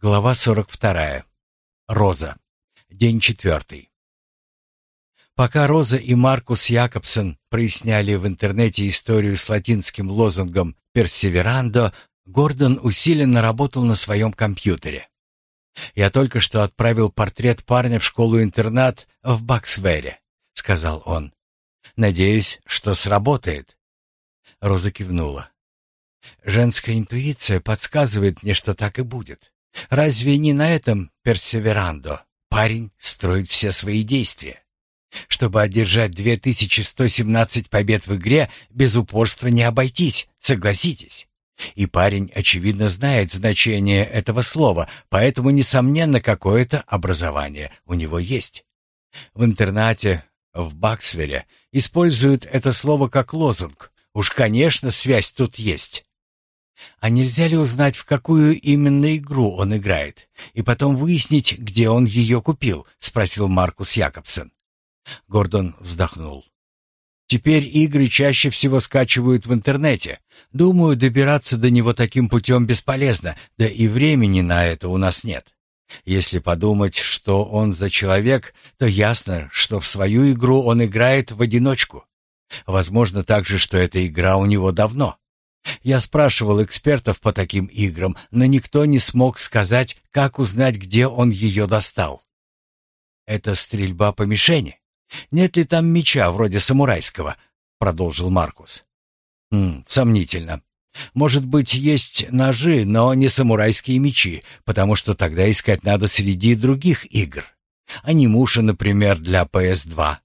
Глава 42. Роза. День четвертый. Пока Роза и Маркус Якобсон проясняли в интернете историю с латинским лозунгом «Персеверандо», Гордон усиленно работал на своем компьютере. «Я только что отправил портрет парня в школу-интернат в Баксвере», — сказал он. «Надеюсь, что сработает». Роза кивнула. «Женская интуиция подсказывает мне, что так и будет. Разве не на этом персеверандо парень строит все свои действия? Чтобы одержать 2117 побед в игре, без упорства не обойтись, согласитесь. И парень, очевидно, знает значение этого слова, поэтому, несомненно, какое-то образование у него есть. В интернате, в Баксвере, используют это слово как лозунг. Уж, конечно, связь тут есть. А нельзя ли узнать, в какую именно игру он играет, и потом выяснить, где он ее купил?» — спросил Маркус Якобсен. Гордон вздохнул. «Теперь игры чаще всего скачивают в интернете. Думаю, добираться до него таким путем бесполезно, да и времени на это у нас нет. Если подумать, что он за человек, то ясно, что в свою игру он играет в одиночку. Возможно также, что эта игра у него давно. Я спрашивал экспертов по таким играм, но никто не смог сказать, как узнать, где он ее достал. Это стрельба по мишени. Нет ли там меча вроде самурайского? продолжил Маркус. Хм, сомнительно. Может быть, есть ножи, но не самурайские мечи, потому что тогда искать надо среди других игр. Анимуша, например, для PS2.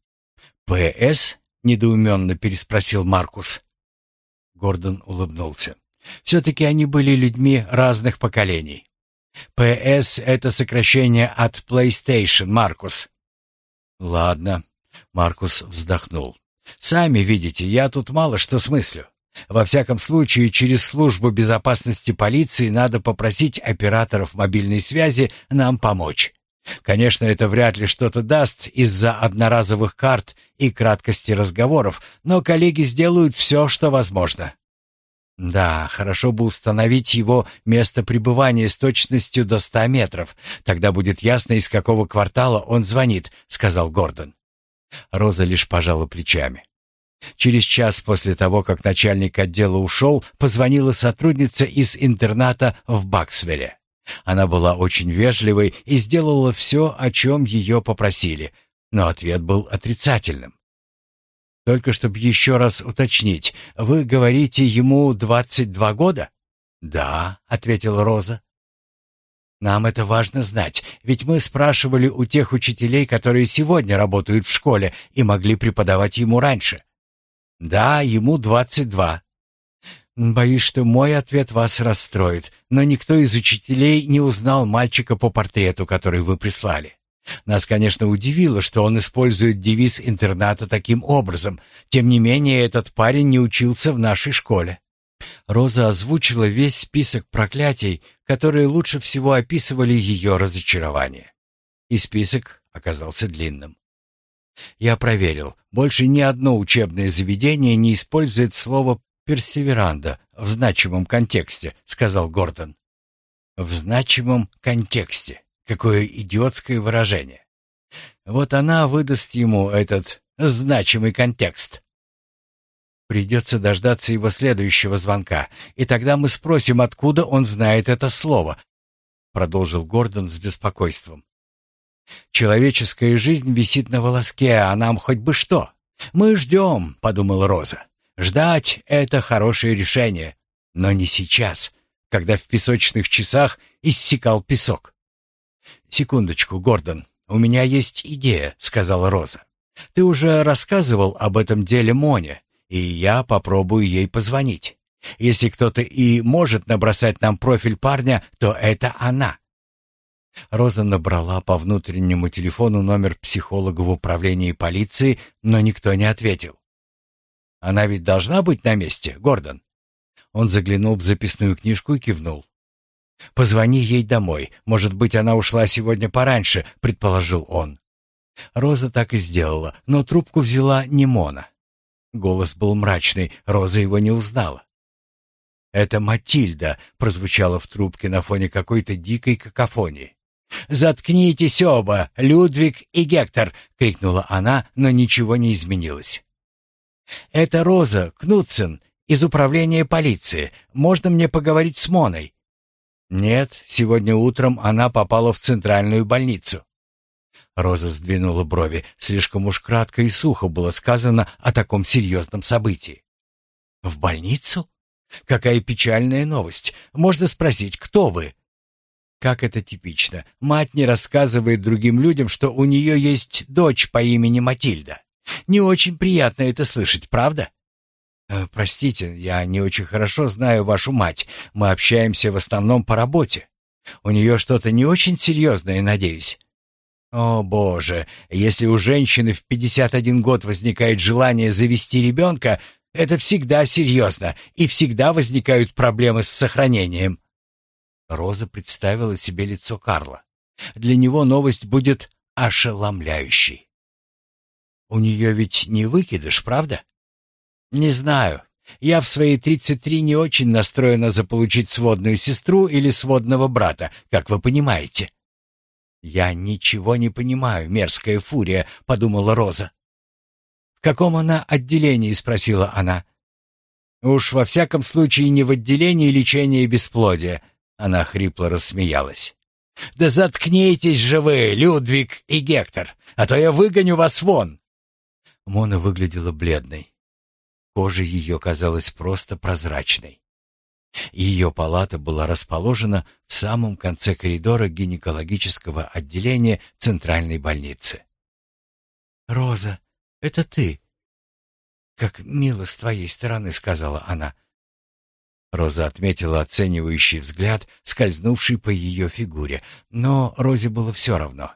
PS? недоуменно переспросил Маркус. Гордон улыбнулся. Все-таки они были людьми разных поколений. «ПС» — это сокращение от PlayStation, Маркус. «Ладно», — Маркус вздохнул. «Сами видите, я тут мало что смыслю. Во всяком случае, через службу безопасности полиции надо попросить операторов мобильной связи нам помочь. Конечно, это вряд ли что-то даст из-за одноразовых карт и краткости разговоров, но коллеги сделают все, что возможно. Да, хорошо бы установить его место пребывания с точностью до ста метров. Тогда будет ясно, из какого квартала он звонит, сказал Гордон. Роза лишь пожала плечами. Через час после того, как начальник отдела ушел, позвонила сотрудница из интерната в Баксвере. Она была очень вежливой и сделала все, о чем ее попросили, но ответ был отрицательным. Только чтобы еще раз уточнить, вы говорите ему двадцать два года? Да, ответила Роза. Нам это важно знать, ведь мы спрашивали у тех учителей, которые сегодня работают в школе и могли преподавать ему раньше. Да, ему двадцать два. Боюсь, что мой ответ вас расстроит, но никто из учителей не узнал мальчика по портрету, который вы прислали. Нас, конечно, удивило, что он использует девиз интерната таким образом. Тем не менее, этот парень не учился в нашей школе. Роза озвучила весь список проклятий, которые лучше всего описывали ее разочарование. И список оказался длинным. Я проверил, больше ни одно учебное заведение не использует слово персеверанда в значимом контексте», — сказал Гордон. «В значимом контексте. Какое идиотское выражение. Вот она выдаст ему этот значимый контекст». Придется дождаться его следующего звонка, и тогда мы спросим, откуда он знает это слово, продолжил Гордон с беспокойством. Человеческая жизнь висит на волоске, а нам хоть бы что. Мы ждем, подумала Роза. Ждать — это хорошее решение, но не сейчас, когда в песочных часах иссякал песок. «Секундочку, Гордон, у меня есть идея», — сказала Роза. «Ты уже рассказывал об этом деле Моне, и я попробую ей позвонить. Если кто-то и может набросать нам профиль парня, то это она». Роза набрала по внутреннему телефону номер психолога в управлении полиции, но никто не ответил. Она ведь должна быть на месте, Гордон. Он заглянул в записную книжку и кивнул. Позвони ей домой. Может быть, она ушла сегодня пораньше, предположил он. Роза так и сделала, но трубку взяла не Мона. Голос был мрачный, Роза его не узнала. «Это Матильда», — прозвучало в трубке на фоне какой-то дикой какофонии. «Заткнитесь оба, Людвиг и Гектор!» — крикнула она, но ничего не изменилось. «Это Роза Кнутсен из управления полиции. Можно мне поговорить с Моной?» «Нет, сегодня утром она попала в центральную больницу». Роза сдвинула брови. Слишком уж кратко и сухо было сказано о таком серьезном событии. «В больницу? Какая печальная новость. Можно спросить, кто вы?» Как это типично. Мать не рассказывает другим людям, что у нее есть дочь по имени Матильда. Не очень приятно это слышать, правда? Э, простите, я не очень хорошо знаю вашу мать. Мы общаемся в основном по работе. У нее что-то не очень серьезное, надеюсь. О, боже, если у женщины в 51 год возникает желание завести ребенка, это всегда серьезно, и всегда возникают проблемы с сохранением. Роза представила себе лицо Карла. Для него новость будет ошеломляющей. У нее ведь не выкидыш, правда? Не знаю. Я в свои 33 не очень настроена заполучить сводную сестру или сводного брата, как вы понимаете. Я ничего не понимаю, мерзкая фурия, подумала Роза. В каком она отделении, спросила она. Уж во всяком случае не в отделении лечения бесплодия, она хрипло рассмеялась. «Да заткнитесь же вы, Людвиг и Гектор, а то я выгоню вас вон!» Мона выглядела бледной. Кожа ее казалась просто прозрачной. Ее палата была расположена в самом конце коридора гинекологического отделения центральной больницы. «Роза, это ты?» «Как мило с твоей стороны», — сказала она. Роза отметила оценивающий взгляд, скользнувший по ее фигуре, но Розе было все равно.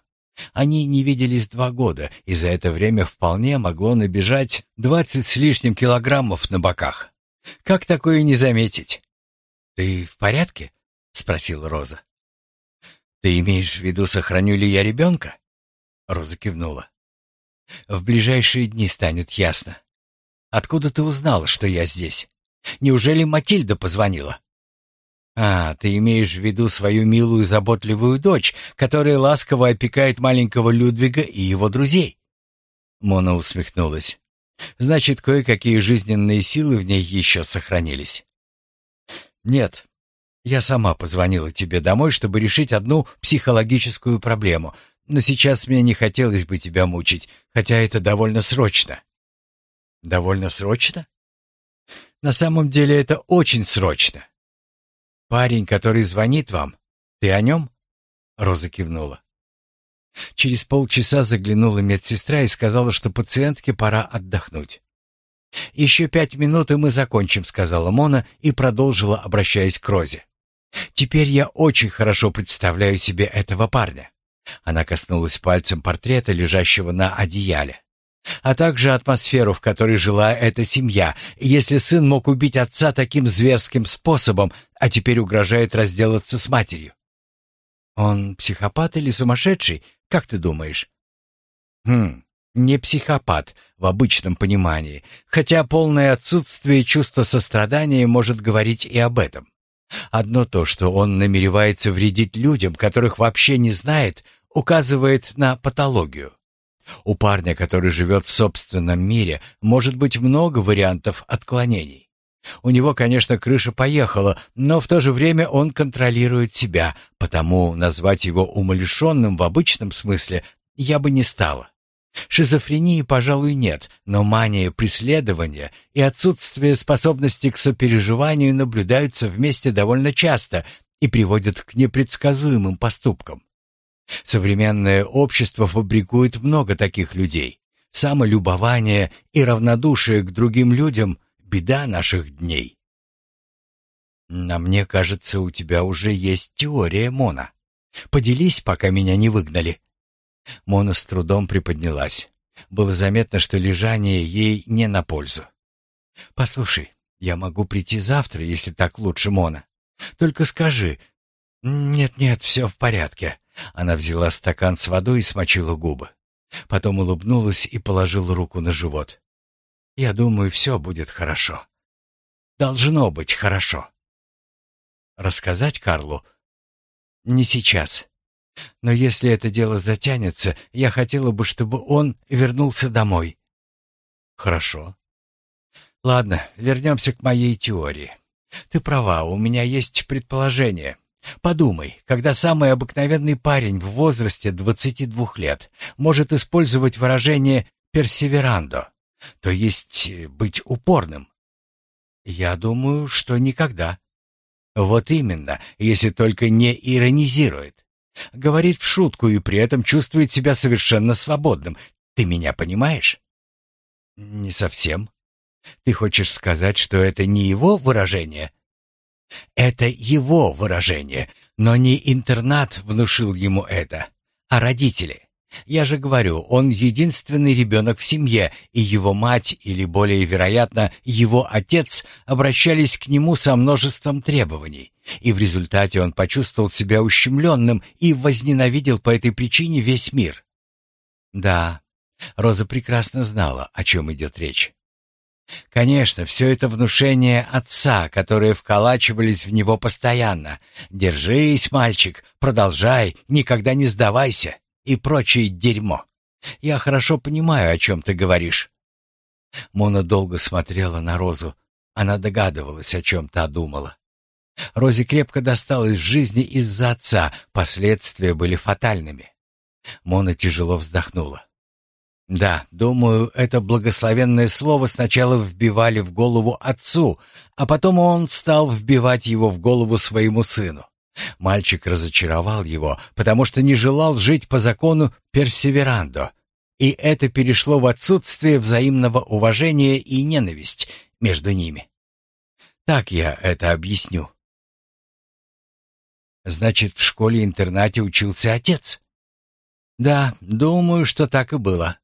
Они не виделись два года, и за это время вполне могло набежать двадцать с лишним килограммов на боках. Как такое не заметить? «Ты в порядке?» — спросила Роза. «Ты имеешь в виду, сохраню ли я ребенка?» Роза кивнула. «В ближайшие дни станет ясно. Откуда ты узнала, что я здесь?» Неужели Матильда позвонила? А, ты имеешь в виду свою милую заботливую дочь, которая ласково опекает маленького Людвига и его друзей? Мона усмехнулась. Значит, кое-какие жизненные силы в ней еще сохранились. Нет. Я сама позвонила тебе домой, чтобы решить одну психологическую проблему, но сейчас мне не хотелось бы тебя мучить, хотя это довольно срочно. Довольно срочно? На самом деле это очень срочно. Парень, который звонит вам, ты о нем?» Роза кивнула. Через полчаса заглянула медсестра и сказала, что пациентке пора отдохнуть. «Еще пять минут, и мы закончим», — сказала Мона и продолжила, обращаясь к Розе. «Теперь я очень хорошо представляю себе этого парня». Она коснулась пальцем портрета, лежащего на одеяле а также атмосферу, в которой жила эта семья. Если сын мог убить отца таким зверским способом, а теперь угрожает разделаться с матерью. Он психопат или сумасшедший, как ты думаешь? Хм, не психопат в обычном понимании, хотя полное отсутствие чувства сострадания может говорить и об этом. Одно то, что он намеревается вредить людям, которых вообще не знает, указывает на патологию. У парня, который живет в собственном мире, может быть много вариантов отклонений. У него, конечно, крыша поехала, но в то же время он контролирует себя, потому назвать его умалишенным в обычном смысле я бы не стала. Шизофрении, пожалуй, нет, но мания преследования и отсутствие способности к сопереживанию наблюдаются вместе довольно часто и приводят к непредсказуемым поступкам. Современное общество фабрикует много таких людей. Самолюбование и равнодушие к другим людям — беда наших дней. А мне кажется, у тебя уже есть теория, Мона. Поделись, пока меня не выгнали. Мона с трудом приподнялась. Было заметно, что лежание ей не на пользу. Послушай, я могу прийти завтра, если так лучше, Мона. Только скажи. Нет-нет, все в порядке. Она взяла стакан с водой и смочила губы. Потом улыбнулась и положила руку на живот. «Я думаю, все будет хорошо. Должно быть хорошо». Рассказать Карлу? Не сейчас. Но если это дело затянется, я хотела бы, чтобы он вернулся домой. Хорошо. Ладно, вернемся к моей теории. Ты права, у меня есть предположение. Подумай, когда самый обыкновенный парень в возрасте 22 лет может использовать выражение «персеверандо», то есть быть упорным. Я думаю, что никогда. Вот именно, если только не иронизирует. Говорит в шутку и при этом чувствует себя совершенно свободным. Ты меня понимаешь? Не совсем. Ты хочешь сказать, что это не его выражение? Это его выражение, но не интернат внушил ему это, а родители. Я же говорю, он единственный ребенок в семье, и его мать, или более вероятно, его отец, обращались к нему со множеством требований. И в результате он почувствовал себя ущемленным и возненавидел по этой причине весь мир. Да, Роза прекрасно знала, о чем идет речь. Конечно, все это внушение отца, которые вколачивались в него постоянно. «Держись, мальчик, продолжай, никогда не сдавайся» и прочее дерьмо. Я хорошо понимаю, о чем ты говоришь». Мона долго смотрела на Розу. Она догадывалась, о чем та думала. Розе крепко досталось в жизни из-за отца, последствия были фатальными. Мона тяжело вздохнула. Да, думаю, это благословенное слово сначала вбивали в голову отцу, а потом он стал вбивать его в голову своему сыну. Мальчик разочаровал его, потому что не желал жить по закону персеверандо, и это перешло в отсутствие взаимного уважения и ненависть между ними. Так я это объясню. Значит, в школе-интернате учился отец? Да, думаю, что так и было.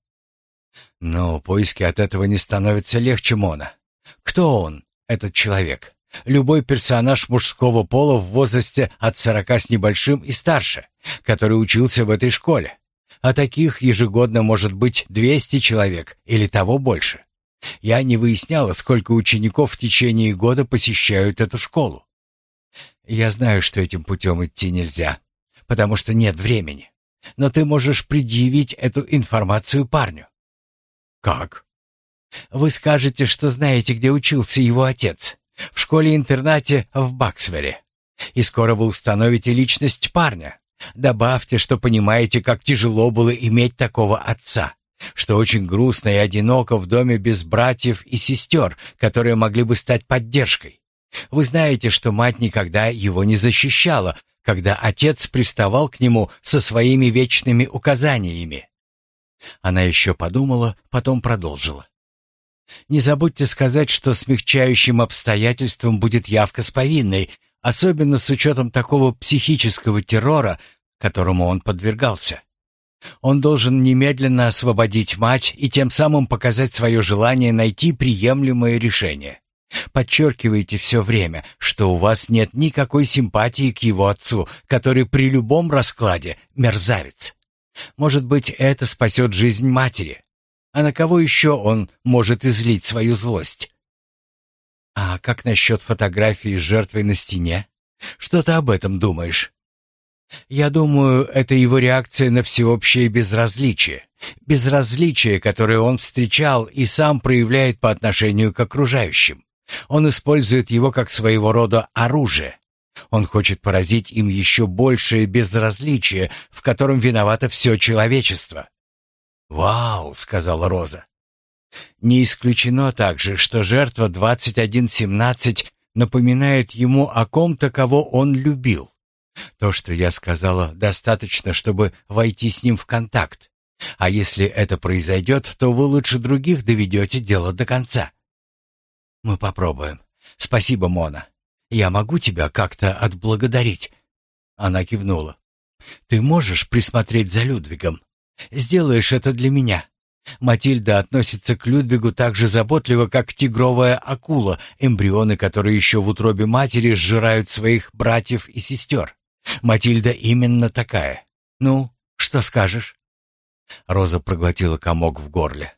Но поиски от этого не становятся легче, Мона. Кто он, этот человек? Любой персонаж мужского пола в возрасте от сорока с небольшим и старше, который учился в этой школе. А таких ежегодно может быть 200 человек или того больше. Я не выясняла, сколько учеников в течение года посещают эту школу. Я знаю, что этим путем идти нельзя, потому что нет времени. Но ты можешь предъявить эту информацию парню. Как? Вы скажете, что знаете, где учился его отец. В школе-интернате в Баксвере. И скоро вы установите личность парня. Добавьте, что понимаете, как тяжело было иметь такого отца, что очень грустно и одиноко в доме без братьев и сестер, которые могли бы стать поддержкой. Вы знаете, что мать никогда его не защищала, когда отец приставал к нему со своими вечными указаниями. Она еще подумала, потом продолжила. Не забудьте сказать, что смягчающим обстоятельством будет явка с повинной, особенно с учетом такого психического террора, которому он подвергался. Он должен немедленно освободить мать и тем самым показать свое желание найти приемлемое решение. Подчеркивайте все время, что у вас нет никакой симпатии к его отцу, который при любом раскладе мерзавец. Может быть, это спасет жизнь матери. А на кого еще он может излить свою злость? А как насчет фотографии с жертвой на стене? Что ты об этом думаешь? Я думаю, это его реакция на всеобщее безразличие. Безразличие, которое он встречал и сам проявляет по отношению к окружающим. Он использует его как своего рода оружие. Он хочет поразить им еще большее безразличие, в котором виновато все человечество. «Вау!» — сказала Роза. Не исключено также, что жертва 2117 напоминает ему о ком-то, кого он любил. То, что я сказала, достаточно, чтобы войти с ним в контакт. А если это произойдет, то вы лучше других доведете дело до конца. Мы попробуем. Спасибо, Мона. Я могу тебя как-то отблагодарить?» Она кивнула. «Ты можешь присмотреть за Людвигом? Сделаешь это для меня. Матильда относится к Людвигу так же заботливо, как тигровая акула, эмбрионы которой еще в утробе матери сжирают своих братьев и сестер. Матильда именно такая. Ну, что скажешь?» Роза проглотила комок в горле.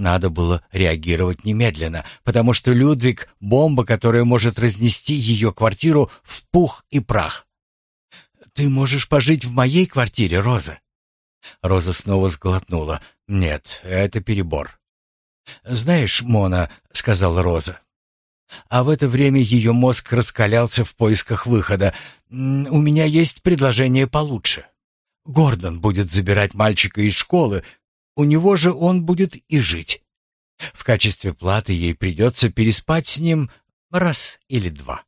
Надо было реагировать немедленно, потому что Людвиг — бомба, которая может разнести ее квартиру в пух и прах. «Ты можешь пожить в моей квартире, Роза?» Роза снова сглотнула. «Нет, это перебор». «Знаешь, Мона», — сказала Роза, а в это время ее мозг раскалялся в поисках выхода. «У меня есть предложение получше. Гордон будет забирать мальчика из школы, у него же он будет и жить. В качестве платы ей придется переспать с ним раз или два.